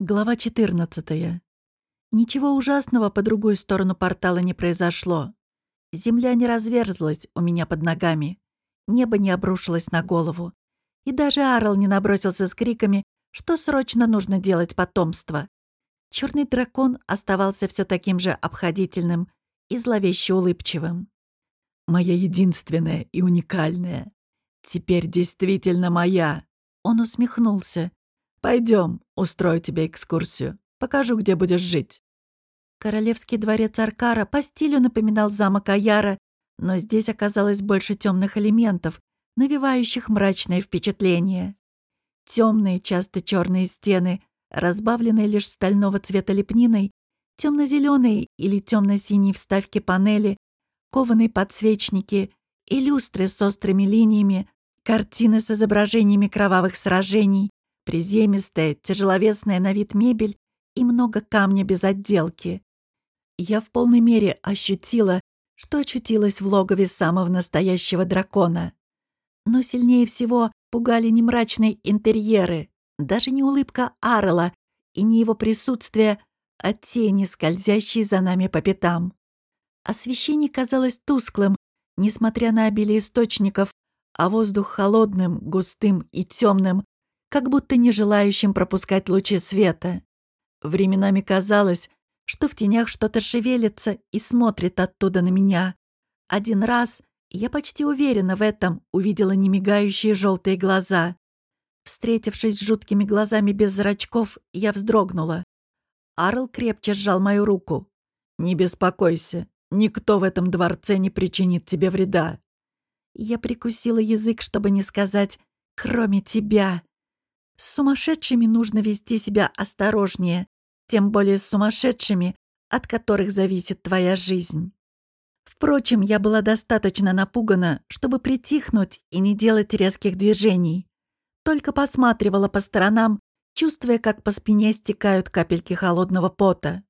Глава 14. Ничего ужасного по другую сторону портала не произошло. Земля не разверзлась у меня под ногами. Небо не обрушилось на голову. И даже Арл не набросился с криками, что срочно нужно делать потомство. Черный дракон оставался все таким же обходительным и зловеще улыбчивым. «Моя единственная и уникальная. Теперь действительно моя!» Он усмехнулся, Пойдем, устрою тебе экскурсию. Покажу, где будешь жить». Королевский дворец Аркара по стилю напоминал замок Аяра, но здесь оказалось больше темных элементов, навевающих мрачное впечатление. Темные, часто черные стены, разбавленные лишь стального цвета лепниной, темно-зеленые или темно-синие вставки панели, кованые подсвечники и люстры с острыми линиями, картины с изображениями кровавых сражений, Приземистая, тяжеловесная на вид мебель и много камня без отделки. Я в полной мере ощутила, что очутилась в логове самого настоящего дракона. Но сильнее всего пугали не мрачные интерьеры, даже не улыбка Арла и не его присутствие, а тени, скользящие за нами по пятам. Освещение казалось тусклым, несмотря на обилие источников, а воздух холодным, густым и темным, как будто не желающим пропускать лучи света. Временами казалось, что в тенях что-то шевелится и смотрит оттуда на меня. Один раз, я почти уверена в этом, увидела немигающие желтые глаза. Встретившись с жуткими глазами без зрачков, я вздрогнула. Арл крепче сжал мою руку. «Не беспокойся, никто в этом дворце не причинит тебе вреда». Я прикусила язык, чтобы не сказать «кроме тебя». С сумасшедшими нужно вести себя осторожнее, тем более с сумасшедшими, от которых зависит твоя жизнь. Впрочем, я была достаточно напугана, чтобы притихнуть и не делать резких движений. Только посматривала по сторонам, чувствуя, как по спине стекают капельки холодного пота.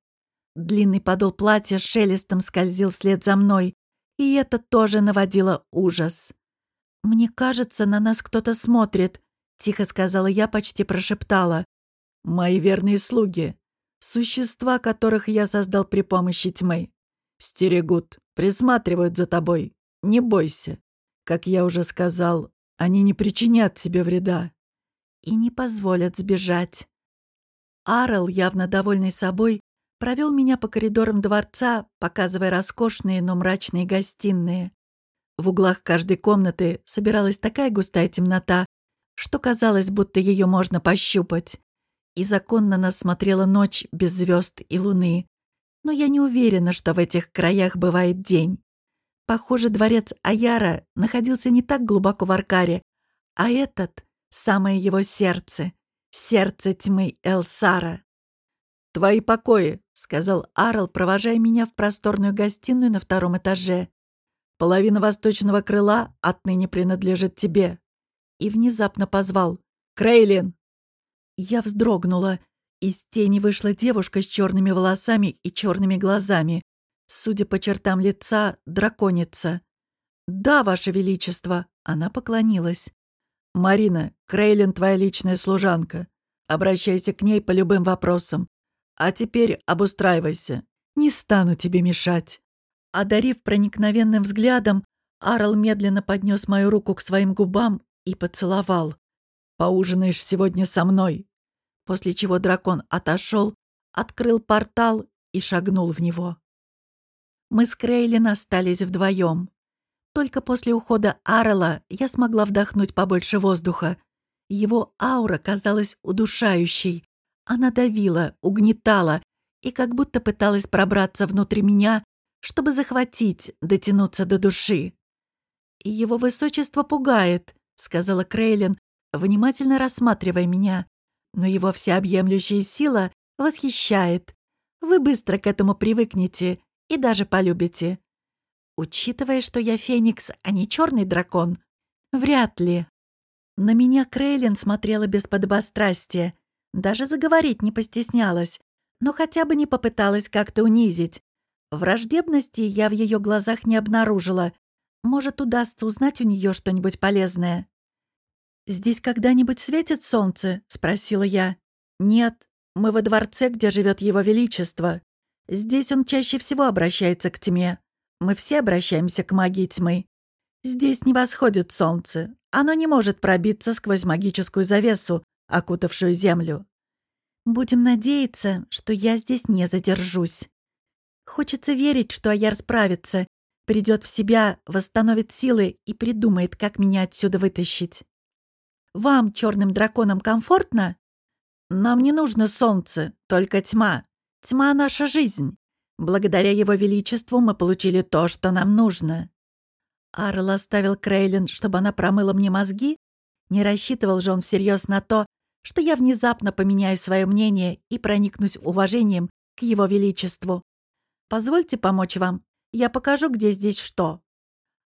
Длинный подол платья шелестом скользил вслед за мной, и это тоже наводило ужас. «Мне кажется, на нас кто-то смотрит», Тихо сказала я, почти прошептала. «Мои верные слуги, существа, которых я создал при помощи тьмы, стерегут, присматривают за тобой. Не бойся. Как я уже сказал, они не причинят тебе вреда и не позволят сбежать». Арл, явно довольный собой, провел меня по коридорам дворца, показывая роскошные, но мрачные гостиные. В углах каждой комнаты собиралась такая густая темнота, что казалось, будто ее можно пощупать. И законно нас смотрела ночь без звезд и луны. Но я не уверена, что в этих краях бывает день. Похоже, дворец Аяра находился не так глубоко в Аркаре, а этот — самое его сердце, сердце тьмы Элсара. «Твои покои», — сказал Арл, провожая меня в просторную гостиную на втором этаже. «Половина восточного крыла отныне принадлежит тебе и внезапно позвал «Крейлин!». Я вздрогнула. Из тени вышла девушка с черными волосами и черными глазами. Судя по чертам лица, драконица. «Да, Ваше Величество!» Она поклонилась. «Марина, Крейлин твоя личная служанка. Обращайся к ней по любым вопросам. А теперь обустраивайся. Не стану тебе мешать». Одарив проникновенным взглядом, Арл медленно поднес мою руку к своим губам и поцеловал. «Поужинаешь сегодня со мной?» После чего дракон отошел, открыл портал и шагнул в него. Мы с Крейлин остались вдвоем. Только после ухода Арла я смогла вдохнуть побольше воздуха. Его аура казалась удушающей. Она давила, угнетала и как будто пыталась пробраться внутрь меня, чтобы захватить, дотянуться до души. И его высочество пугает сказала Крейлин, внимательно рассматривая меня. Но его всеобъемлющая сила восхищает. Вы быстро к этому привыкнете и даже полюбите. Учитывая, что я Феникс, а не черный дракон, вряд ли. На меня Крейлин смотрела без подобострастия, даже заговорить не постеснялась, но хотя бы не попыталась как-то унизить. Враждебности я в ее глазах не обнаружила. Может, удастся узнать у нее что-нибудь полезное. «Здесь когда-нибудь светит солнце?» — спросила я. «Нет», Мы во дворце, где живет его величество. Здесь он чаще всего обращается к тьме. Мы все обращаемся к магии тьмы. Здесь не восходит солнце. Оно не может пробиться сквозь магическую завесу, окутавшую землю. Будем надеяться, что я здесь не задержусь. Хочется верить, что Аяр справится, придет в себя, восстановит силы и придумает, как меня отсюда вытащить. Вам, черным драконам, комфортно? Нам не нужно солнце, только тьма. Тьма — наша жизнь. Благодаря его величеству мы получили то, что нам нужно. Арл оставил Крейлин, чтобы она промыла мне мозги? Не рассчитывал же он всерьез на то, что я внезапно поменяю свое мнение и проникнусь уважением к его величеству. Позвольте помочь вам. Я покажу, где здесь что.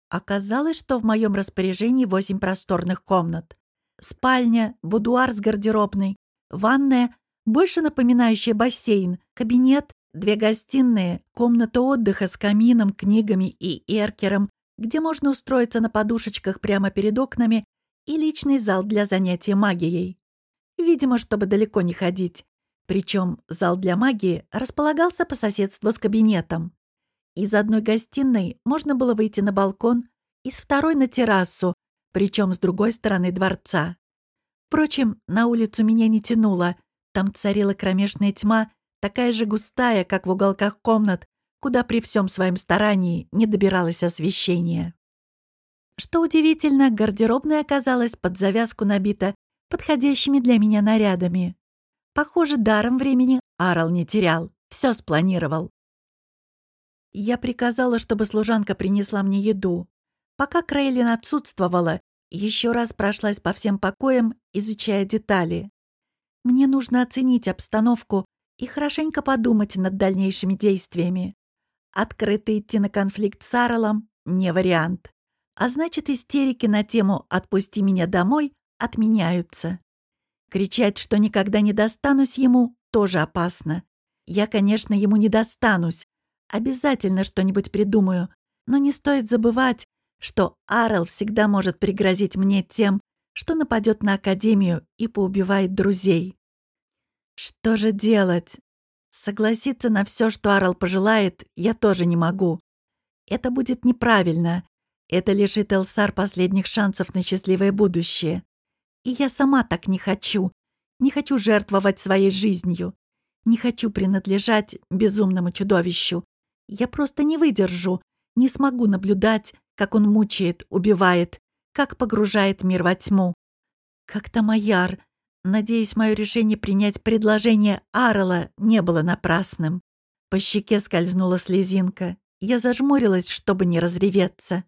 Оказалось, что в моем распоряжении восемь просторных комнат. Спальня, будуар с гардеробной, ванная, больше напоминающая бассейн, кабинет, две гостиные, комната отдыха с камином, книгами и эркером, где можно устроиться на подушечках прямо перед окнами, и личный зал для занятия магией. Видимо, чтобы далеко не ходить. Причем зал для магии располагался по соседству с кабинетом. Из одной гостиной можно было выйти на балкон, из второй — на террасу, причем с другой стороны дворца. Впрочем, на улицу меня не тянуло. Там царила кромешная тьма, такая же густая, как в уголках комнат, куда при всем своем старании не добиралось освещение. Что удивительно, гардеробная оказалась под завязку набита подходящими для меня нарядами. Похоже, даром времени Арал не терял, все спланировал. Я приказала, чтобы служанка принесла мне еду. Пока Крейлин отсутствовала, еще раз прошлась по всем покоям, изучая детали. Мне нужно оценить обстановку и хорошенько подумать над дальнейшими действиями. Открыто идти на конфликт с Арлом — не вариант. А значит, истерики на тему «отпусти меня домой» отменяются. Кричать, что никогда не достанусь ему, тоже опасно. Я, конечно, ему не достанусь. Обязательно что-нибудь придумаю. Но не стоит забывать, что Арл всегда может пригрозить мне тем, что нападет на Академию и поубивает друзей. Что же делать? Согласиться на все, что Арл пожелает, я тоже не могу. Это будет неправильно. Это лишит Элсар последних шансов на счастливое будущее. И я сама так не хочу. Не хочу жертвовать своей жизнью. Не хочу принадлежать безумному чудовищу. Я просто не выдержу, не смогу наблюдать, как он мучает, убивает, как погружает мир во тьму. Как-то Маяр. Надеюсь, мое решение принять предложение Арла не было напрасным. По щеке скользнула слезинка. Я зажмурилась, чтобы не разреветься.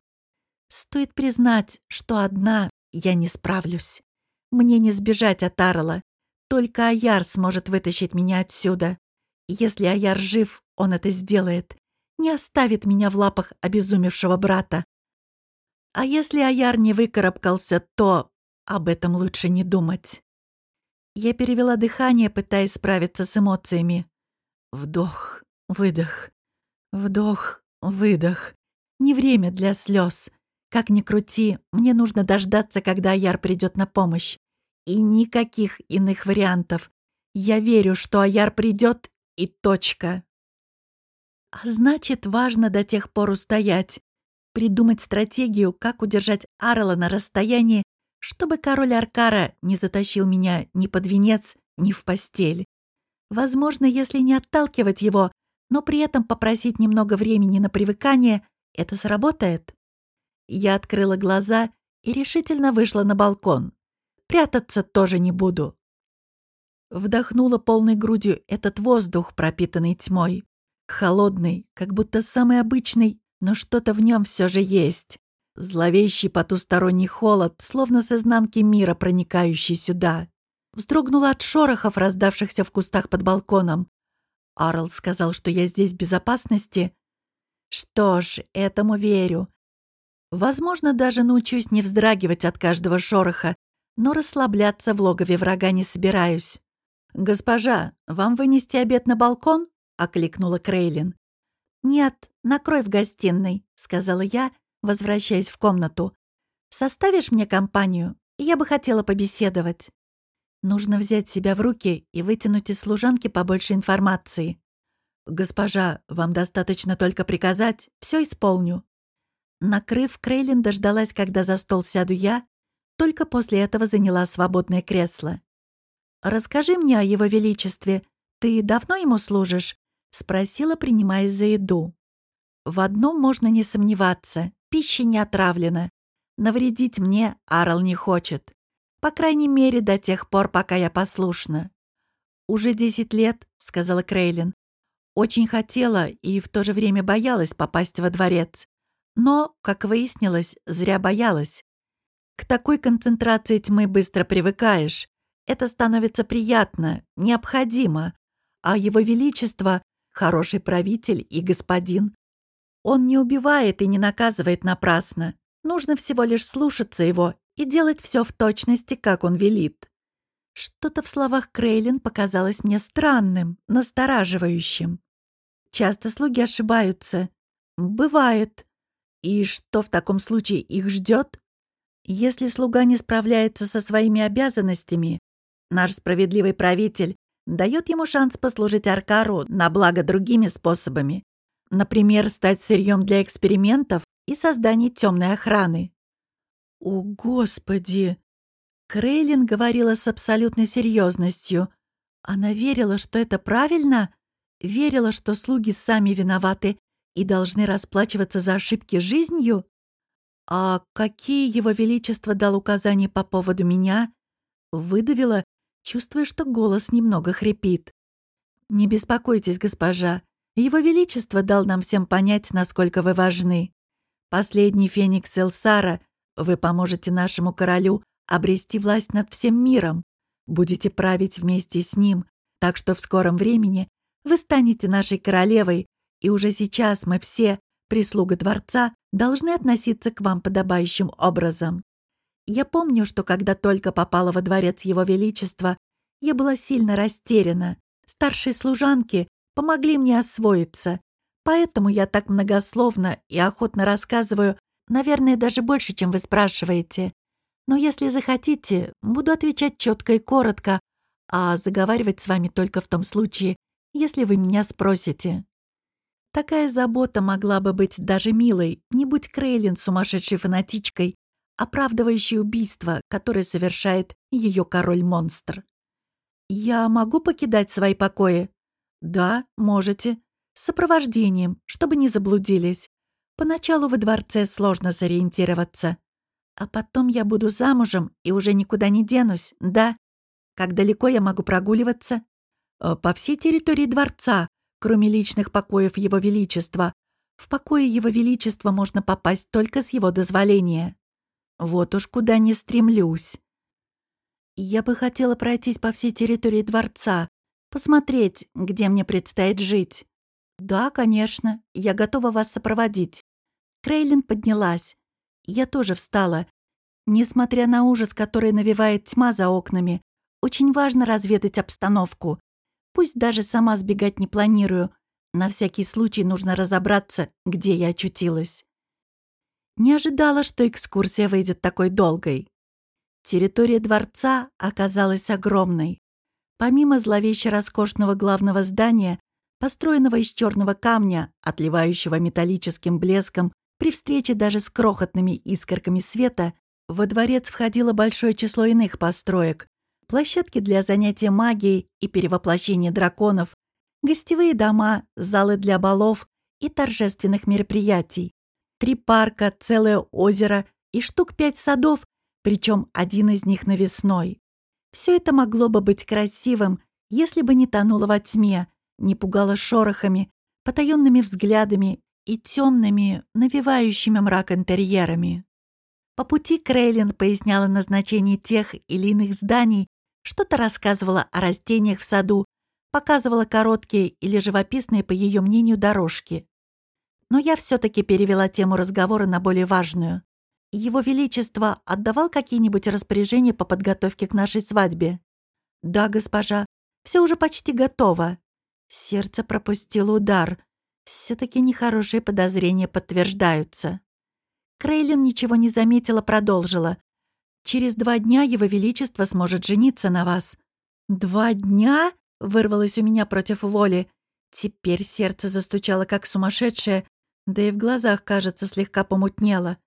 Стоит признать, что одна я не справлюсь. Мне не сбежать от Арла. Только Аяр сможет вытащить меня отсюда. Если Аяр жив, он это сделает. Не оставит меня в лапах обезумевшего брата. А если Аяр не выкарабкался, то об этом лучше не думать. Я перевела дыхание, пытаясь справиться с эмоциями. Вдох, выдох, вдох, выдох. Не время для слез. Как ни крути, мне нужно дождаться, когда Аяр придет на помощь. И никаких иных вариантов. Я верю, что Аяр придет, и точка. А значит, важно до тех пор устоять, придумать стратегию, как удержать Арла на расстоянии, чтобы король Аркара не затащил меня ни под венец, ни в постель. Возможно, если не отталкивать его, но при этом попросить немного времени на привыкание, это сработает. Я открыла глаза и решительно вышла на балкон. Прятаться тоже не буду. Вдохнула полной грудью этот воздух, пропитанный тьмой. Холодный, как будто самый обычный но что-то в нем все же есть. Зловещий потусторонний холод, словно с изнанки мира, проникающий сюда. Вздрогнула от шорохов, раздавшихся в кустах под балконом. Арл сказал, что я здесь в безопасности. Что ж, этому верю. Возможно, даже научусь не вздрагивать от каждого шороха, но расслабляться в логове врага не собираюсь. «Госпожа, вам вынести обед на балкон?» — окликнула Крейлин. «Нет, накрой в гостиной», — сказала я, возвращаясь в комнату. «Составишь мне компанию? Я бы хотела побеседовать». Нужно взять себя в руки и вытянуть из служанки побольше информации. «Госпожа, вам достаточно только приказать, все исполню». Накрыв, Крейлин дождалась, когда за стол сяду я, только после этого заняла свободное кресло. «Расскажи мне о его величестве. Ты давно ему служишь?» — спросила, принимаясь за еду. В одном можно не сомневаться. Пища не отравлена. Навредить мне Арл не хочет. По крайней мере, до тех пор, пока я послушна. «Уже десять лет», — сказала Крейлин. Очень хотела и в то же время боялась попасть во дворец. Но, как выяснилось, зря боялась. К такой концентрации тьмы быстро привыкаешь. Это становится приятно, необходимо. А его величество — хороший правитель и господин. Он не убивает и не наказывает напрасно. Нужно всего лишь слушаться его и делать все в точности, как он велит. Что-то в словах Крейлин показалось мне странным, настораживающим. Часто слуги ошибаются. Бывает. И что в таком случае их ждет? Если слуга не справляется со своими обязанностями, наш справедливый правитель дает ему шанс послужить Аркару на благо другими способами. Например, стать сырьем для экспериментов и создания темной охраны. «О, Господи!» Крейлин говорила с абсолютной серьезностью. Она верила, что это правильно, верила, что слуги сами виноваты и должны расплачиваться за ошибки жизнью. А какие его величество дал указания по поводу меня? Выдавила, чувствуя, что голос немного хрипит. «Не беспокойтесь, госпожа. Его величество дал нам всем понять, насколько вы важны. Последний феникс Элсара — вы поможете нашему королю обрести власть над всем миром, будете править вместе с ним, так что в скором времени вы станете нашей королевой, и уже сейчас мы все, прислуга дворца, должны относиться к вам подобающим образом. Я помню, что когда только попала во дворец Его Величества, я была сильно растеряна. Старшие служанки помогли мне освоиться, поэтому я так многословно и охотно рассказываю Наверное, даже больше, чем вы спрашиваете. Но если захотите, буду отвечать четко и коротко, а заговаривать с вами только в том случае, если вы меня спросите. Такая забота могла бы быть даже милой, не будь Крейлин сумасшедшей фанатичкой, оправдывающей убийство, которое совершает ее король-монстр. «Я могу покидать свои покои?» «Да, можете. С сопровождением, чтобы не заблудились. Поначалу во дворце сложно сориентироваться. А потом я буду замужем и уже никуда не денусь, да? Как далеко я могу прогуливаться? Э, по всей территории дворца, кроме личных покоев Его Величества. В покое Его Величества можно попасть только с его дозволения. Вот уж куда не стремлюсь. Я бы хотела пройтись по всей территории дворца, посмотреть, где мне предстоит жить. «Да, конечно, я готова вас сопроводить». Крейлин поднялась. Я тоже встала. Несмотря на ужас, который навевает тьма за окнами, очень важно разведать обстановку. Пусть даже сама сбегать не планирую. На всякий случай нужно разобраться, где я очутилась. Не ожидала, что экскурсия выйдет такой долгой. Территория дворца оказалась огромной. Помимо зловеще роскошного главного здания, построенного из черного камня, отливающего металлическим блеском, при встрече даже с крохотными искорками света, во дворец входило большое число иных построек, площадки для занятия магией и перевоплощения драконов, гостевые дома, залы для балов и торжественных мероприятий, три парка, целое озеро и штук пять садов, причем один из них навесной. Все это могло бы быть красивым, если бы не тонуло во тьме, не пугала шорохами, потаенными взглядами и темными, навевающими мрак интерьерами. По пути Крейлин поясняла назначение тех или иных зданий, что-то рассказывала о растениях в саду, показывала короткие или живописные, по ее мнению, дорожки. Но я все-таки перевела тему разговора на более важную. Его Величество отдавал какие-нибудь распоряжения по подготовке к нашей свадьбе? Да, госпожа, все уже почти готово. Сердце пропустило удар. Все-таки нехорошие подозрения подтверждаются. Крейлин ничего не заметила, продолжила. Через два дня Его Величество сможет жениться на вас». «Два дня?» — вырвалось у меня против воли. Теперь сердце застучало как сумасшедшее, да и в глазах, кажется, слегка помутнело.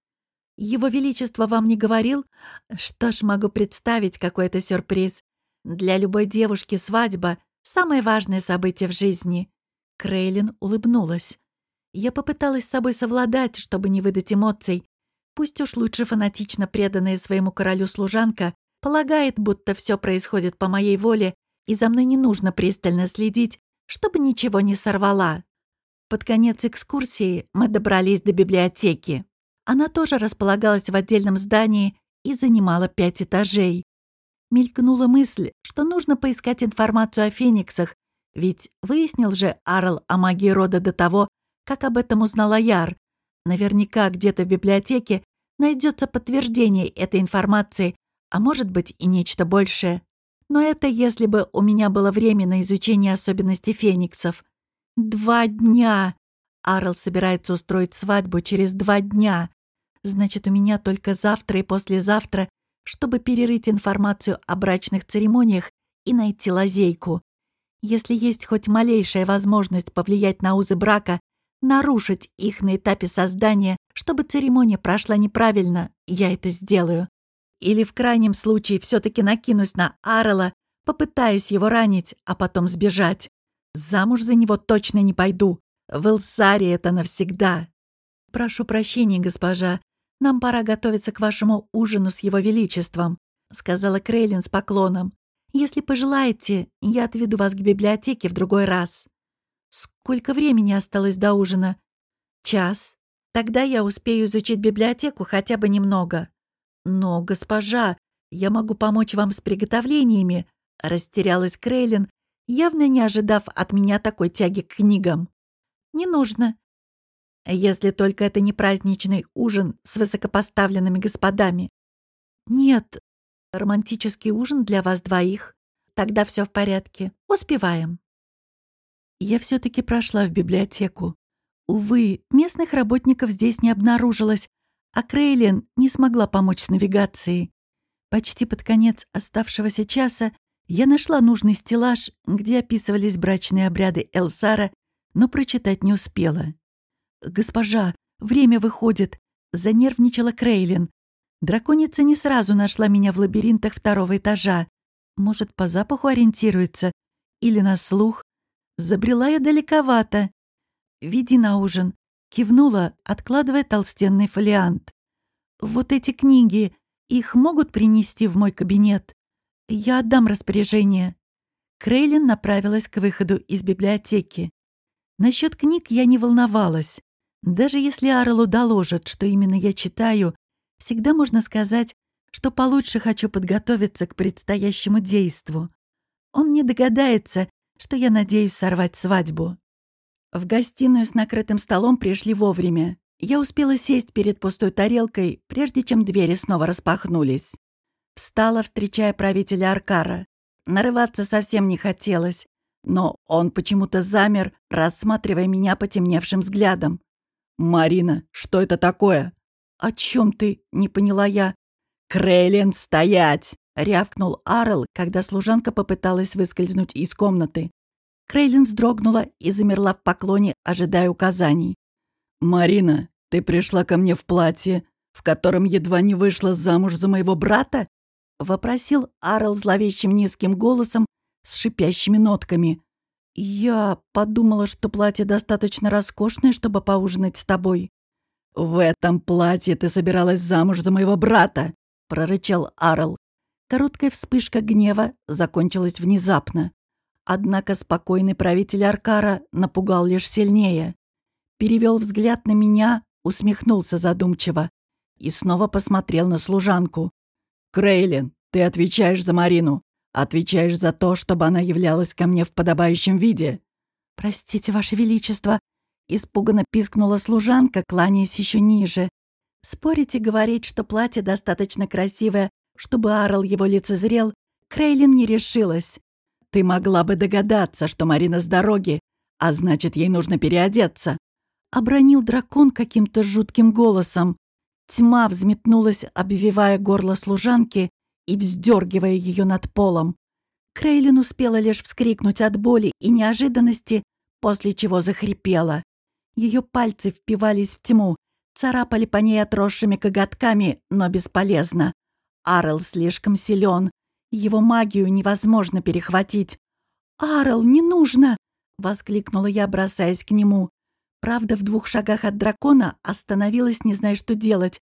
«Его Величество вам не говорил? Что ж, могу представить, какой это сюрприз. Для любой девушки свадьба — самое важное событие в жизни». Крейлин улыбнулась. Я попыталась с собой совладать, чтобы не выдать эмоций. Пусть уж лучше фанатично преданная своему королю служанка полагает, будто все происходит по моей воле, и за мной не нужно пристально следить, чтобы ничего не сорвала. Под конец экскурсии мы добрались до библиотеки. Она тоже располагалась в отдельном здании и занимала пять этажей. Мелькнула мысль, что нужно поискать информацию о фениксах, ведь выяснил же Арл о магии рода до того, как об этом узнала Яр. Наверняка где-то в библиотеке найдется подтверждение этой информации, а может быть и нечто большее. Но это если бы у меня было время на изучение особенностей фениксов. Два дня! Арл собирается устроить свадьбу через два дня. Значит, у меня только завтра и послезавтра, чтобы перерыть информацию о брачных церемониях и найти лазейку. Если есть хоть малейшая возможность повлиять на узы брака, нарушить их на этапе создания, чтобы церемония прошла неправильно, я это сделаю. Или в крайнем случае все таки накинусь на Арела, попытаюсь его ранить, а потом сбежать. Замуж за него точно не пойду. В Элсаре это навсегда. Прошу прощения, госпожа. Нам пора готовиться к вашему ужину с его величеством, сказала Крейлин с поклоном. Если пожелаете, я отведу вас к библиотеке в другой раз. Сколько времени осталось до ужина? Час. Тогда я успею изучить библиотеку хотя бы немного. «Но, госпожа, я могу помочь вам с приготовлениями», — растерялась Крейлин, явно не ожидав от меня такой тяги к книгам. «Не нужно. Если только это не праздничный ужин с высокопоставленными господами». «Нет, романтический ужин для вас двоих. Тогда все в порядке. Успеваем». Я все-таки прошла в библиотеку. Увы, местных работников здесь не обнаружилось, а Крейлин не смогла помочь с навигацией. Почти под конец оставшегося часа я нашла нужный стеллаж, где описывались брачные обряды Элсара, но прочитать не успела. «Госпожа, время выходит», — занервничала Крейлин. Драконица не сразу нашла меня в лабиринтах второго этажа. Может, по запаху ориентируется? Или на слух? Забрела я далековато. «Веди на ужин», Кивнула, откладывая толстенный фолиант. «Вот эти книги, их могут принести в мой кабинет? Я отдам распоряжение». Крейлин направилась к выходу из библиотеки. Насчет книг я не волновалась. Даже если Арлу доложат, что именно я читаю, всегда можно сказать, что получше хочу подготовиться к предстоящему действу. Он не догадается, что я надеюсь сорвать свадьбу. В гостиную с накрытым столом пришли вовремя. Я успела сесть перед пустой тарелкой, прежде чем двери снова распахнулись. Встала, встречая правителя Аркара. Нарываться совсем не хотелось, но он почему-то замер, рассматривая меня потемневшим взглядом. «Марина, что это такое?» «О чем ты?» — не поняла я. «Крейлин, стоять!» — рявкнул Арл, когда служанка попыталась выскользнуть из комнаты. Крейлин вздрогнула и замерла в поклоне, ожидая указаний. «Марина, ты пришла ко мне в платье, в котором едва не вышла замуж за моего брата?» — вопросил Арл зловещим низким голосом с шипящими нотками. «Я подумала, что платье достаточно роскошное, чтобы поужинать с тобой». «В этом платье ты собиралась замуж за моего брата!» — прорычал Арл. Короткая вспышка гнева закончилась внезапно. Однако спокойный правитель Аркара напугал лишь сильнее. Перевел взгляд на меня, усмехнулся задумчиво и снова посмотрел на служанку. «Крейлин, ты отвечаешь за Марину. Отвечаешь за то, чтобы она являлась ко мне в подобающем виде». «Простите, Ваше Величество», — испуганно пискнула служанка, кланяясь еще ниже. Спорить и говорить, что платье достаточно красивое, чтобы Арл его лицезрел, Крейлин не решилась. Ты могла бы догадаться, что Марина с дороги, а значит, ей нужно переодеться. Обронил дракон каким-то жутким голосом. Тьма взметнулась, обвивая горло служанки и вздергивая ее над полом. Крейлин успела лишь вскрикнуть от боли и неожиданности, после чего захрипела. Ее пальцы впивались в тьму, царапали по ней отросшими коготками, но бесполезно. Арл слишком силен, его магию невозможно перехватить. «Арл, не нужно!» — воскликнула я, бросаясь к нему. Правда, в двух шагах от дракона остановилась, не зная, что делать.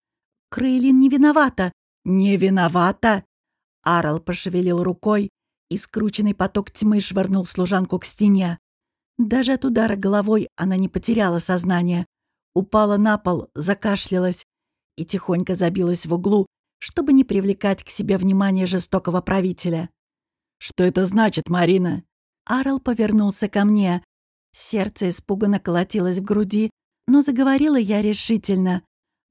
Крейлин не виновата. «Не виновата!» Арл пошевелил рукой, и скрученный поток тьмы швырнул служанку к стене. Даже от удара головой она не потеряла сознание. Упала на пол, закашлялась и тихонько забилась в углу, чтобы не привлекать к себе внимание жестокого правителя. «Что это значит, Марина?» Арл повернулся ко мне. Сердце испуганно колотилось в груди, но заговорила я решительно.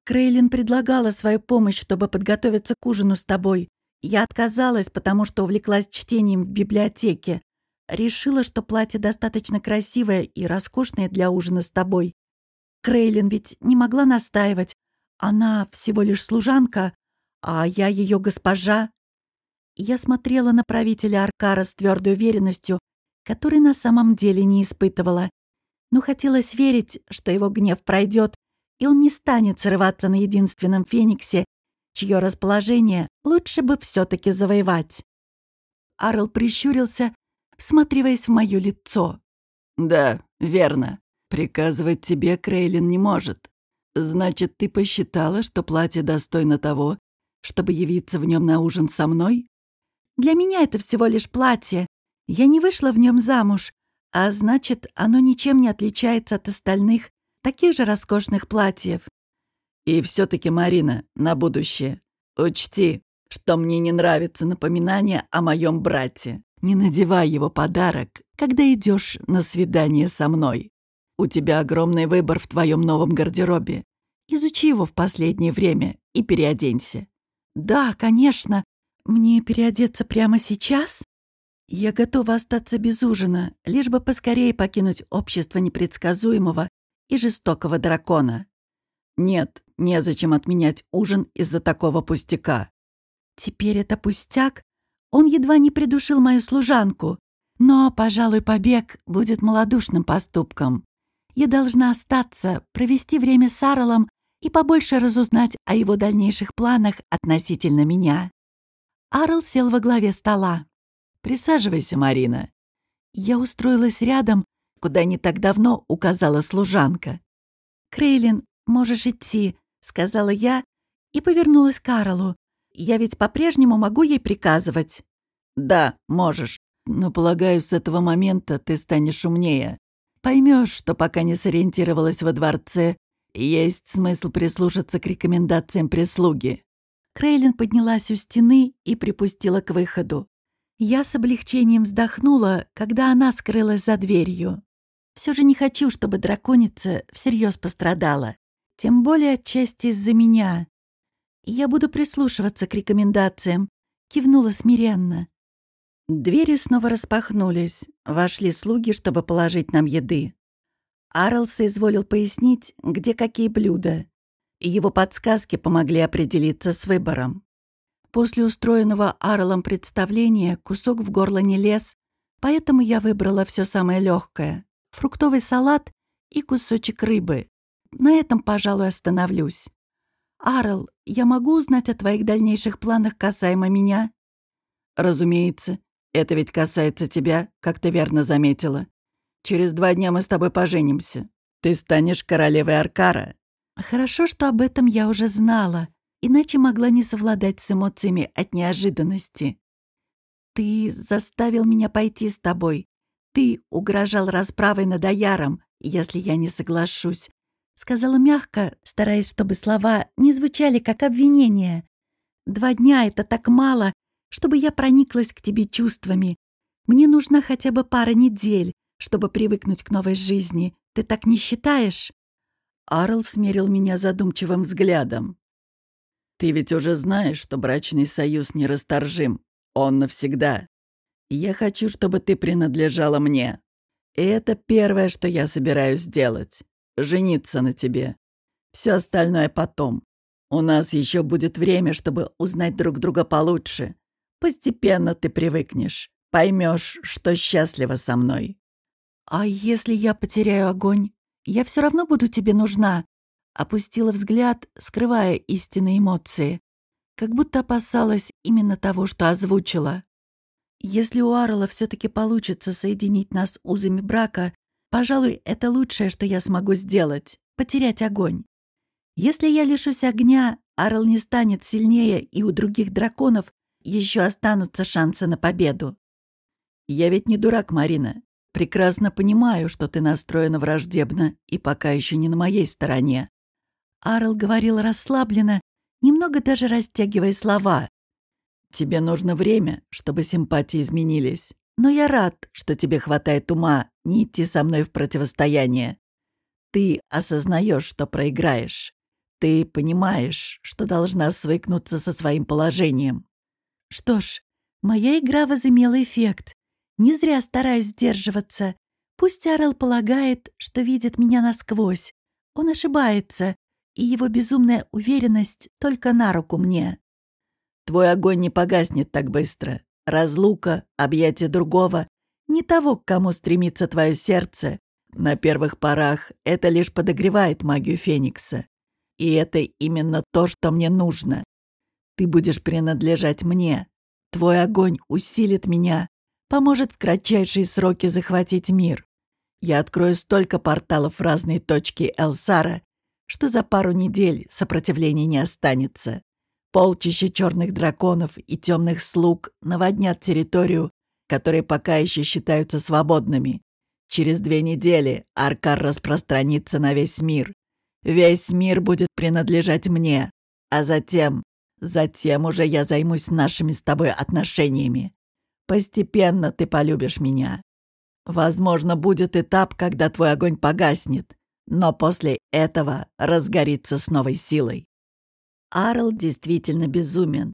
«Крейлин предлагала свою помощь, чтобы подготовиться к ужину с тобой. Я отказалась, потому что увлеклась чтением в библиотеке. Решила, что платье достаточно красивое и роскошное для ужина с тобой. Крейлин ведь не могла настаивать. Она всего лишь служанка, а я ее госпожа. Я смотрела на правителя Аркара с твердой уверенностью, которой на самом деле не испытывала. Но хотелось верить, что его гнев пройдет, и он не станет срываться на единственном фениксе, чье расположение лучше бы все-таки завоевать. Арл прищурился, всматриваясь в мое лицо. «Да, верно. Приказывать тебе Крейлин не может. Значит, ты посчитала, что платье достойно того, чтобы явиться в нем на ужин со мной? Для меня это всего лишь платье, я не вышла в нем замуж, а значит, оно ничем не отличается от остальных, таких же роскошных платьев. И все таки Марина, на будущее, учти, что мне не нравится напоминание о моем брате. Не надевай его подарок, когда идешь на свидание со мной. У тебя огромный выбор в твоем новом гардеробе. Изучи его в последнее время и переоденься. Да, конечно. Мне переодеться прямо сейчас? Я готова остаться без ужина, лишь бы поскорее покинуть общество непредсказуемого и жестокого дракона. Нет, незачем отменять ужин из-за такого пустяка. Теперь это пустяк? Он едва не придушил мою служанку. Но, пожалуй, побег будет малодушным поступком. Я должна остаться, провести время с Арлом и побольше разузнать о его дальнейших планах относительно меня. Арл сел во главе стола. Присаживайся, Марина». Я устроилась рядом, куда не так давно указала служанка. «Крейлин, можешь идти», — сказала я и повернулась к Карлу. «Я ведь по-прежнему могу ей приказывать». «Да, можешь. Но, полагаю, с этого момента ты станешь умнее. Поймешь, что пока не сориентировалась во дворце, есть смысл прислушаться к рекомендациям прислуги». Крейлин поднялась у стены и припустила к выходу. Я с облегчением вздохнула, когда она скрылась за дверью. Все же не хочу, чтобы драконица всерьез пострадала. Тем более отчасти из-за меня. Я буду прислушиваться к рекомендациям. Кивнула смиренно. Двери снова распахнулись. Вошли слуги, чтобы положить нам еды. Арлс соизволил пояснить, где какие блюда. Его подсказки помогли определиться с выбором. После устроенного Арлом представления кусок в горло не лез, поэтому я выбрала все самое легкое: фруктовый салат и кусочек рыбы. На этом, пожалуй, остановлюсь. Арл, я могу узнать о твоих дальнейших планах касаемо меня? Разумеется. Это ведь касается тебя, как ты верно заметила. Через два дня мы с тобой поженимся. Ты станешь королевой Аркара. Хорошо, что об этом я уже знала иначе могла не совладать с эмоциями от неожиданности. «Ты заставил меня пойти с тобой. Ты угрожал расправой над Аяром, если я не соглашусь», — сказала мягко, стараясь, чтобы слова не звучали как обвинение. «Два дня — это так мало, чтобы я прониклась к тебе чувствами. Мне нужна хотя бы пара недель, чтобы привыкнуть к новой жизни. Ты так не считаешь?» Арл смерил меня задумчивым взглядом. Ты ведь уже знаешь, что брачный союз нерасторжим. Он навсегда. Я хочу, чтобы ты принадлежала мне. И это первое, что я собираюсь сделать. Жениться на тебе. Все остальное потом. У нас еще будет время, чтобы узнать друг друга получше. Постепенно ты привыкнешь, поймешь, что счастлива со мной. А если я потеряю огонь? Я все равно буду тебе нужна. Опустила взгляд, скрывая истинные эмоции. Как будто опасалась именно того, что озвучила. Если у Арла все-таки получится соединить нас узами брака, пожалуй, это лучшее, что я смогу сделать — потерять огонь. Если я лишусь огня, Арл не станет сильнее, и у других драконов еще останутся шансы на победу. Я ведь не дурак, Марина. Прекрасно понимаю, что ты настроена враждебно и пока еще не на моей стороне. Арл говорил расслабленно, немного даже растягивая слова. Тебе нужно время, чтобы симпатии изменились. Но я рад, что тебе хватает ума не идти со мной в противостояние. Ты осознаешь, что проиграешь. Ты понимаешь, что должна свыкнуться со своим положением. Что ж, моя игра возымела эффект. Не зря стараюсь сдерживаться. Пусть Арел полагает, что видит меня насквозь. Он ошибается, и его безумная уверенность только на руку мне. Твой огонь не погаснет так быстро. Разлука, объятие другого, не того, к кому стремится твое сердце. На первых порах это лишь подогревает магию Феникса. И это именно то, что мне нужно. Ты будешь принадлежать мне. Твой огонь усилит меня, поможет в кратчайшие сроки захватить мир. Я открою столько порталов в разные точки Элсара, что за пару недель сопротивления не останется. Полчища черных драконов и темных слуг наводнят территорию, которые пока еще считаются свободными. Через две недели Аркар распространится на весь мир. Весь мир будет принадлежать мне. А затем, затем уже я займусь нашими с тобой отношениями. Постепенно ты полюбишь меня. Возможно, будет этап, когда твой огонь погаснет, но после этого разгорится с новой силой. Арл действительно безумен.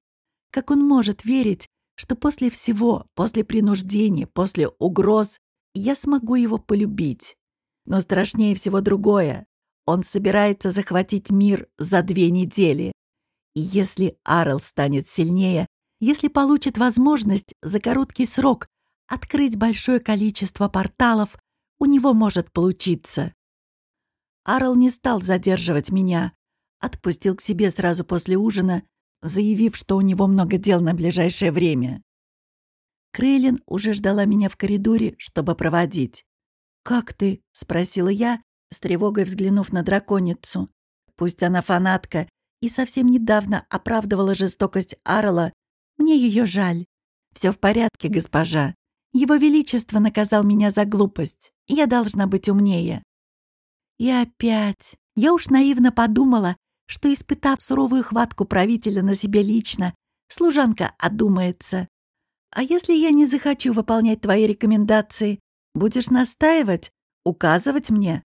Как он может верить, что после всего, после принуждения, после угроз, я смогу его полюбить? Но страшнее всего другое. Он собирается захватить мир за две недели. И если Арл станет сильнее, если получит возможность за короткий срок открыть большое количество порталов, у него может получиться. Арл не стал задерживать меня, отпустил к себе сразу после ужина, заявив, что у него много дел на ближайшее время. Крейлин уже ждала меня в коридоре, чтобы проводить. «Как ты?» — спросила я, с тревогой взглянув на драконицу. Пусть она фанатка и совсем недавно оправдывала жестокость Арла, мне ее жаль. Все в порядке, госпожа. Его Величество наказал меня за глупость. Я должна быть умнее. И опять. Я уж наивно подумала, что, испытав суровую хватку правителя на себе лично, служанка одумается. А если я не захочу выполнять твои рекомендации, будешь настаивать, указывать мне?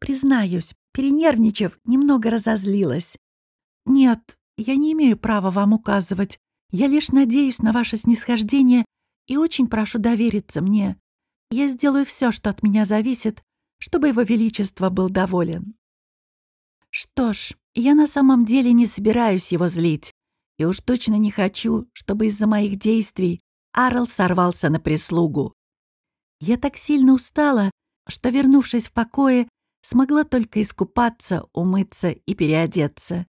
Признаюсь, перенервничав, немного разозлилась. «Нет, я не имею права вам указывать. Я лишь надеюсь на ваше снисхождение и очень прошу довериться мне. Я сделаю все, что от меня зависит, чтобы его величество был доволен». Что ж, я на самом деле не собираюсь его злить. И уж точно не хочу, чтобы из-за моих действий Арл сорвался на прислугу. Я так сильно устала, что, вернувшись в покое, смогла только искупаться, умыться и переодеться.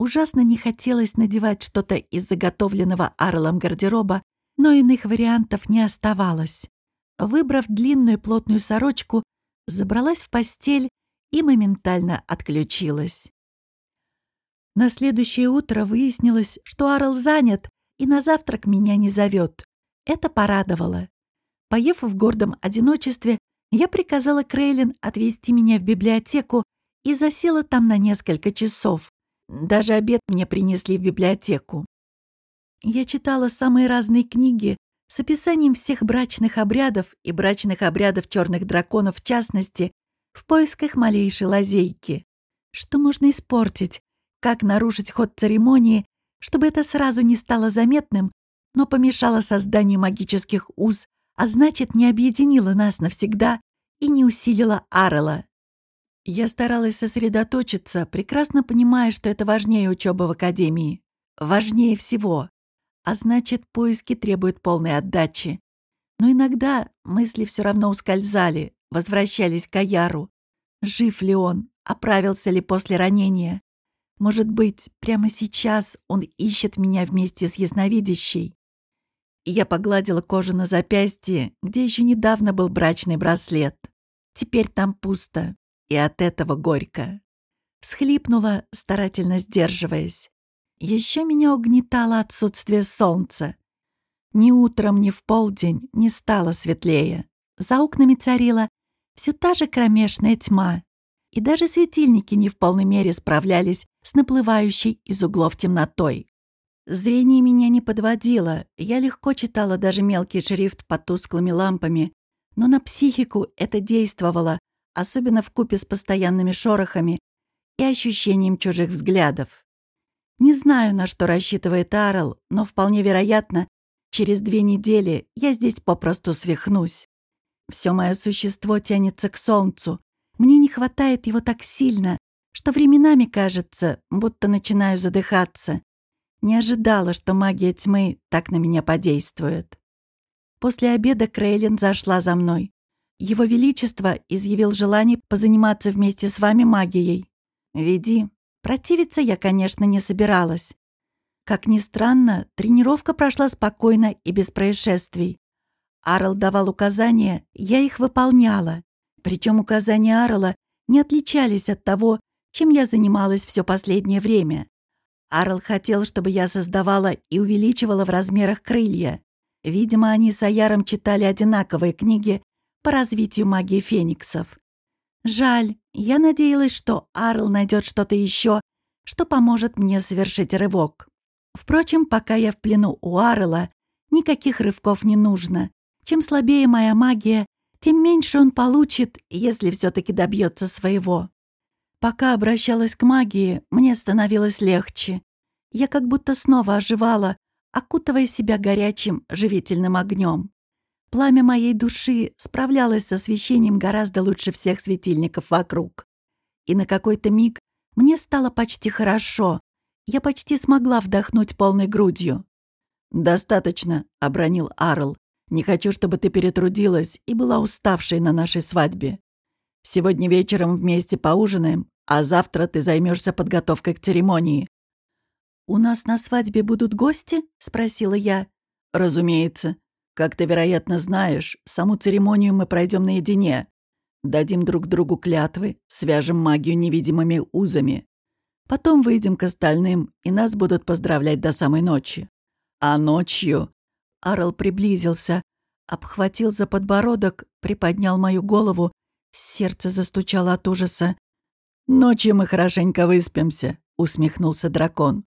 Ужасно не хотелось надевать что-то из заготовленного Арлом гардероба, но иных вариантов не оставалось. Выбрав длинную плотную сорочку, забралась в постель и моментально отключилась. На следующее утро выяснилось, что Арл занят и на завтрак меня не зовет. Это порадовало. Поев в гордом одиночестве, я приказала Крейлин отвезти меня в библиотеку и засела там на несколько часов. Даже обед мне принесли в библиотеку. Я читала самые разные книги с описанием всех брачных обрядов и брачных обрядов черных драконов в частности, в поисках малейшей лазейки. Что можно испортить? Как нарушить ход церемонии, чтобы это сразу не стало заметным, но помешало созданию магических уз а значит, не объединила нас навсегда и не усилила Арела. Я старалась сосредоточиться, прекрасно понимая, что это важнее учебы в академии. Важнее всего. А значит, поиски требуют полной отдачи. Но иногда мысли все равно ускользали, возвращались к Аяру. Жив ли он? Оправился ли после ранения? Может быть, прямо сейчас он ищет меня вместе с ясновидящей? Я погладила кожу на запястье, где еще недавно был брачный браслет. Теперь там пусто, и от этого горько. Схлипнула, старательно сдерживаясь. Еще меня угнетало отсутствие солнца. Ни утром, ни в полдень не стало светлее. За окнами царила все та же кромешная тьма. И даже светильники не в полной мере справлялись с наплывающей из углов темнотой. Зрение меня не подводило, я легко читала даже мелкий шрифт под тусклыми лампами, но на психику это действовало, особенно в купе с постоянными шорохами и ощущением чужих взглядов. Не знаю, на что рассчитывает Арл, но вполне вероятно, через две недели я здесь попросту свихнусь. Все мое существо тянется к солнцу. Мне не хватает его так сильно, что временами кажется, будто начинаю задыхаться. Не ожидала, что магия тьмы так на меня подействует. После обеда Крейлин зашла за мной. Его Величество изъявил желание позаниматься вместе с вами магией. Веди. Противиться я, конечно, не собиралась. Как ни странно, тренировка прошла спокойно и без происшествий. Арл давал указания, я их выполняла. Причем указания Арла не отличались от того, чем я занималась все последнее время. Арл хотел, чтобы я создавала и увеличивала в размерах крылья. Видимо, они с Аяром читали одинаковые книги по развитию магии фениксов. Жаль, я надеялась, что Арл найдет что-то еще, что поможет мне совершить рывок. Впрочем, пока я в плену у Арла, никаких рывков не нужно. Чем слабее моя магия, тем меньше он получит, если все-таки добьется своего. Пока обращалась к магии, мне становилось легче. Я как будто снова оживала, окутывая себя горячим, живительным огнем. Пламя моей души справлялось с освещением гораздо лучше всех светильников вокруг. И на какой-то миг мне стало почти хорошо. Я почти смогла вдохнуть полной грудью. «Достаточно», — обронил Арл. «Не хочу, чтобы ты перетрудилась и была уставшей на нашей свадьбе. Сегодня вечером вместе поужинаем, а завтра ты займешься подготовкой к церемонии». «У нас на свадьбе будут гости?» — спросила я. «Разумеется. Как ты, вероятно, знаешь, саму церемонию мы пройдем наедине. Дадим друг другу клятвы, свяжем магию невидимыми узами. Потом выйдем к остальным, и нас будут поздравлять до самой ночи. А ночью...» Арл приблизился, обхватил за подбородок, приподнял мою голову. Сердце застучало от ужаса. «Ночью мы хорошенько выспимся», — усмехнулся дракон.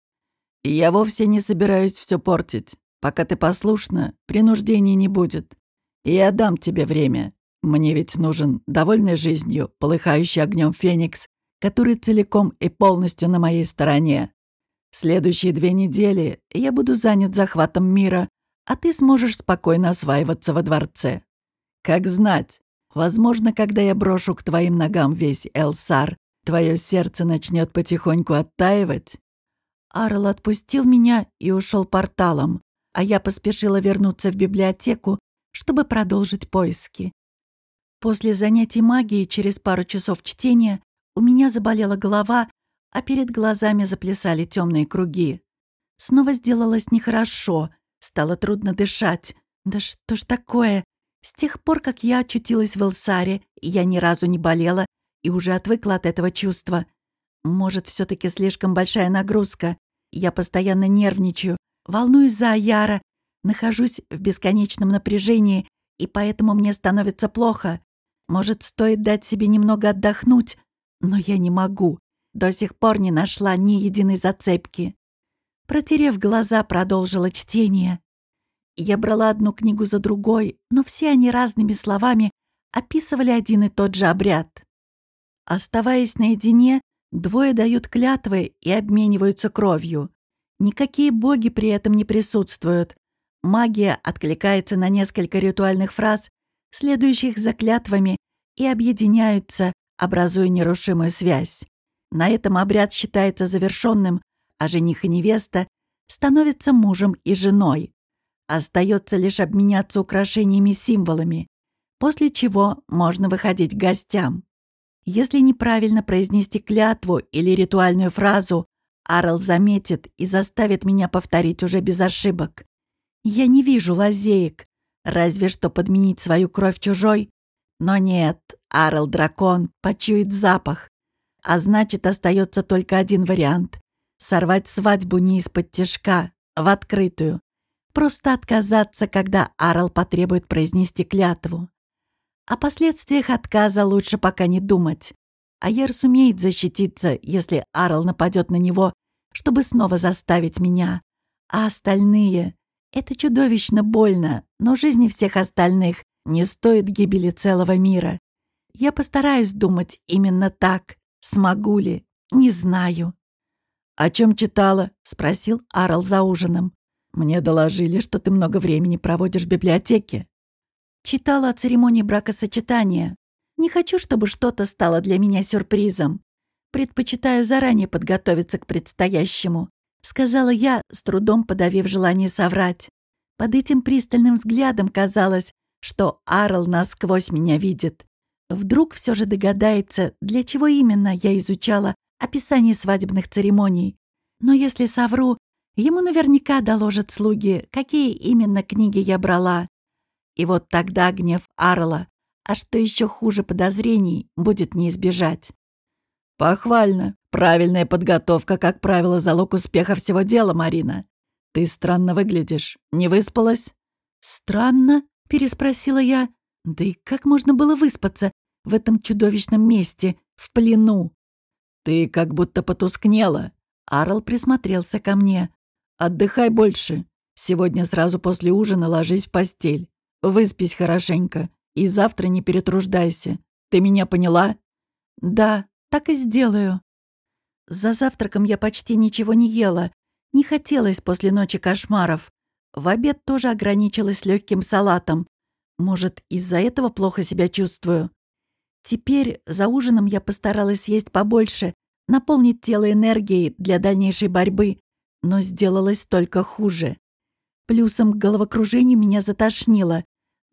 «Я вовсе не собираюсь все портить. Пока ты послушна, принуждений не будет. Я дам тебе время. Мне ведь нужен довольный жизнью, полыхающий огнем феникс, который целиком и полностью на моей стороне. Следующие две недели я буду занят захватом мира, а ты сможешь спокойно осваиваться во дворце. Как знать, возможно, когда я брошу к твоим ногам весь Элсар, Твое сердце начнет потихоньку оттаивать. Арл отпустил меня и ушел порталом, а я поспешила вернуться в библиотеку, чтобы продолжить поиски. После занятий магией через пару часов чтения у меня заболела голова, а перед глазами заплясали темные круги. Снова сделалось нехорошо, стало трудно дышать. Да что ж такое? С тех пор, как я очутилась в Элсаре, я ни разу не болела и уже отвыкла от этого чувства. Может, все таки слишком большая нагрузка. Я постоянно нервничаю, волнуюсь за Аяра, нахожусь в бесконечном напряжении, и поэтому мне становится плохо. Может, стоит дать себе немного отдохнуть, но я не могу. До сих пор не нашла ни единой зацепки. Протерев глаза, продолжила чтение. Я брала одну книгу за другой, но все они разными словами описывали один и тот же обряд. Оставаясь наедине, двое дают клятвы и обмениваются кровью. Никакие боги при этом не присутствуют. Магия откликается на несколько ритуальных фраз, следующих за клятвами, и объединяются, образуя нерушимую связь. На этом обряд считается завершенным, а жених и невеста становятся мужем и женой. Остается лишь обменяться украшениями символами, после чего можно выходить к гостям. Если неправильно произнести клятву или ритуальную фразу, Арл заметит и заставит меня повторить уже без ошибок. Я не вижу лазеек, разве что подменить свою кровь чужой. Но нет, Арл-дракон почует запах. А значит, остается только один вариант — сорвать свадьбу не из-под тяжка, в открытую. Просто отказаться, когда Арл потребует произнести клятву. О последствиях отказа лучше пока не думать. Айер сумеет защититься, если Арл нападет на него, чтобы снова заставить меня. А остальные... Это чудовищно больно, но жизни всех остальных не стоит гибели целого мира. Я постараюсь думать именно так. Смогу ли? Не знаю. «О чем читала?» — спросил Арл за ужином. «Мне доложили, что ты много времени проводишь в библиотеке». Читала о церемонии бракосочетания. Не хочу, чтобы что-то стало для меня сюрпризом. Предпочитаю заранее подготовиться к предстоящему», — сказала я, с трудом подавив желание соврать. Под этим пристальным взглядом казалось, что Арл насквозь меня видит. Вдруг все же догадается, для чего именно я изучала описание свадебных церемоний. Но если совру, ему наверняка доложат слуги, какие именно книги я брала. И вот тогда гнев Арла, а что еще хуже подозрений, будет не избежать. «Похвально. Правильная подготовка, как правило, залог успеха всего дела, Марина. Ты странно выглядишь. Не выспалась?» «Странно?» — переспросила я. «Да и как можно было выспаться в этом чудовищном месте, в плену?» «Ты как будто потускнела». Арл присмотрелся ко мне. «Отдыхай больше. Сегодня сразу после ужина ложись в постель. Выспись хорошенько. И завтра не перетруждайся. Ты меня поняла?» «Да, так и сделаю». За завтраком я почти ничего не ела. Не хотелось после ночи кошмаров. В обед тоже ограничилась легким салатом. Может, из-за этого плохо себя чувствую. Теперь за ужином я постаралась съесть побольше, наполнить тело энергией для дальнейшей борьбы, но сделалось только хуже. Плюсом к головокружению меня затошнило.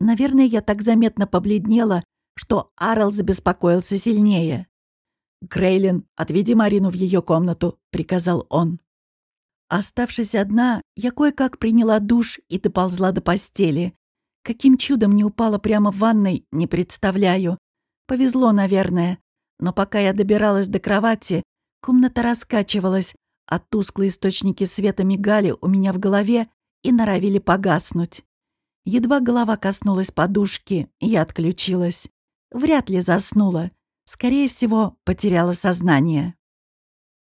Наверное, я так заметно побледнела, что Арл забеспокоился сильнее. «Крейлин, отведи Марину в ее комнату», — приказал он. Оставшись одна, я кое-как приняла душ и доползла до постели. Каким чудом не упала прямо в ванной, не представляю. Повезло, наверное. Но пока я добиралась до кровати, комната раскачивалась, а тусклые источники света мигали у меня в голове и норовили погаснуть. Едва голова коснулась подушки, я отключилась. Вряд ли заснула. Скорее всего, потеряла сознание.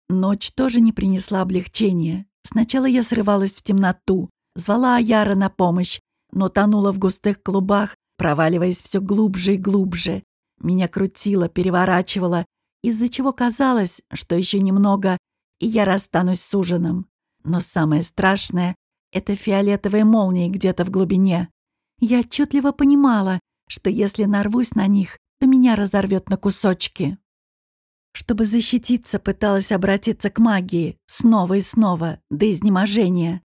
Ночь тоже не принесла облегчения. Сначала я срывалась в темноту, звала Аяра на помощь, но тонула в густых клубах, проваливаясь все глубже и глубже. Меня крутило, переворачивало, из-за чего казалось, что еще немного, и я расстанусь с ужином. Но самое страшное — это фиолетовые молнии где-то в глубине. Я отчетливо понимала, что если нарвусь на них, то меня разорвет на кусочки. Чтобы защититься, пыталась обратиться к магии, снова и снова, до изнеможения.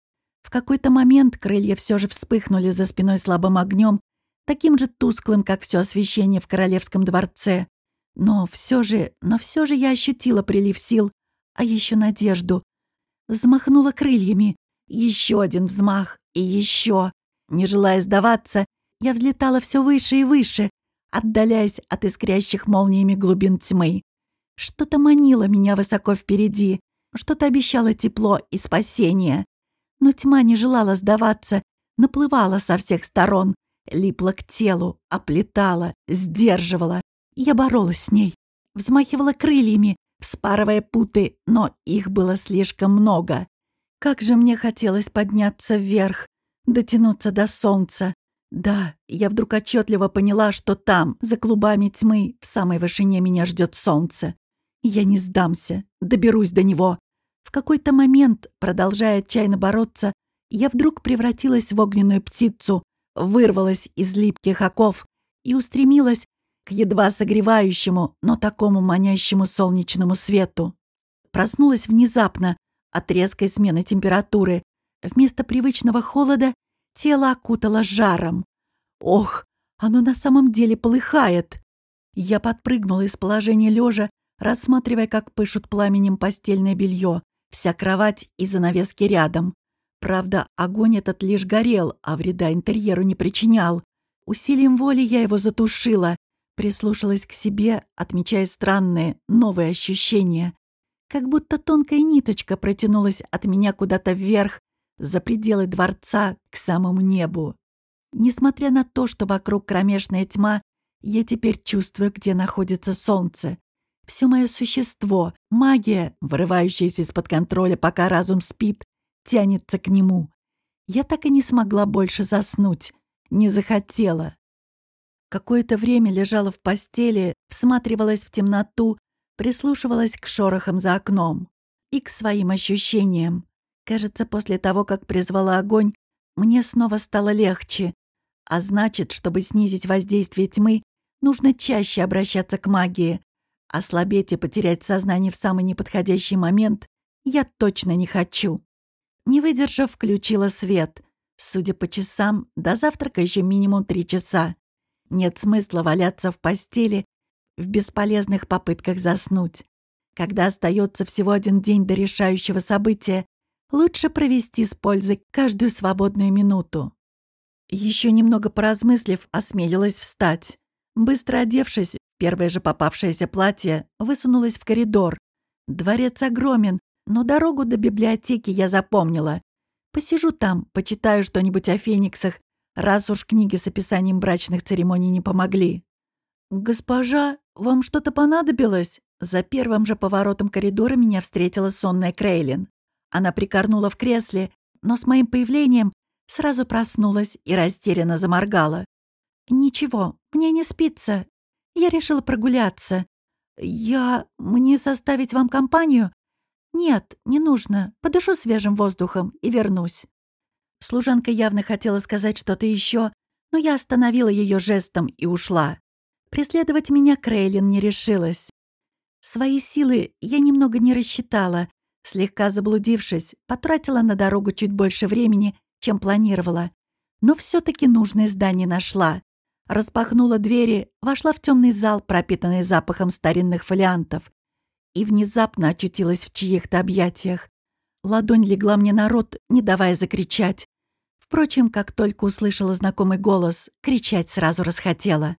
В какой-то момент крылья все же вспыхнули за спиной слабым огнем, таким же тусклым, как все освещение в королевском дворце. Но все же, но все же я ощутила прилив сил, а еще надежду. Взмахнула крыльями. Еще один взмах и еще. Не желая сдаваться, я взлетала все выше и выше, отдаляясь от искрящих молниями глубин тьмы. Что-то манило меня высоко впереди, что-то обещало тепло и спасение. Но тьма не желала сдаваться, наплывала со всех сторон, липла к телу, оплетала, сдерживала. Я боролась с ней, взмахивала крыльями, вспарывая путы, но их было слишком много. Как же мне хотелось подняться вверх, дотянуться до солнца, да, я вдруг отчетливо поняла, что там, за клубами тьмы, в самой вышине меня ждет солнце. Я не сдамся, доберусь до него. В какой-то момент, продолжая отчаянно бороться, я вдруг превратилась в огненную птицу, вырвалась из липких оков и устремилась к едва согревающему, но такому манящему солнечному свету. Проснулась внезапно от резкой смены температуры. Вместо привычного холода тело окутало жаром. Ох, оно на самом деле полыхает. Я подпрыгнула из положения лежа, рассматривая, как пышут пламенем постельное белье, вся кровать и занавески рядом. Правда, огонь этот лишь горел, а вреда интерьеру не причинял. Усилием воли я его затушила, прислушалась к себе, отмечая странные, новые ощущения. Как будто тонкая ниточка протянулась от меня куда-то вверх, за пределы дворца, к самому небу. Несмотря на то, что вокруг кромешная тьма, я теперь чувствую, где находится солнце. Все мое существо, магия, вырывающаяся из-под контроля, пока разум спит, тянется к нему. Я так и не смогла больше заснуть. Не захотела. Какое-то время лежала в постели, всматривалась в темноту, прислушивалась к шорохам за окном и к своим ощущениям. Кажется, после того, как призвала огонь, мне снова стало легче. А значит, чтобы снизить воздействие тьмы, нужно чаще обращаться к магии. Ослабеть и потерять сознание в самый неподходящий момент я точно не хочу. Не выдержав, включила свет. Судя по часам, до завтрака еще минимум три часа. Нет смысла валяться в постели в бесполезных попытках заснуть. Когда остается всего один день до решающего события, лучше провести с пользой каждую свободную минуту. Еще немного поразмыслив, осмелилась встать. Быстро одевшись, первое же попавшееся платье высунулась в коридор. Дворец огромен, но дорогу до библиотеки я запомнила. Посижу там, почитаю что-нибудь о фениксах, раз уж книги с описанием брачных церемоний не помогли. «Госпожа, вам что-то понадобилось?» За первым же поворотом коридора меня встретила сонная Крейлин. Она прикорнула в кресле, но с моим появлением сразу проснулась и растерянно заморгала. «Ничего, мне не спится. Я решила прогуляться. Я... Мне составить вам компанию? Нет, не нужно. Подышу свежим воздухом и вернусь». Служанка явно хотела сказать что-то еще, но я остановила ее жестом и ушла. Преследовать меня Крейлин не решилась. Свои силы я немного не рассчитала. Слегка заблудившись, потратила на дорогу чуть больше времени, чем планировала. Но все таки нужное здание нашла. Распахнула двери, вошла в темный зал, пропитанный запахом старинных фолиантов. И внезапно очутилась в чьих-то объятиях. Ладонь легла мне на рот, не давая закричать. Впрочем, как только услышала знакомый голос, кричать сразу расхотела.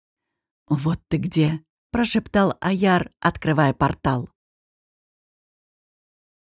«Вот ты где!» — прошептал Аяр, открывая портал.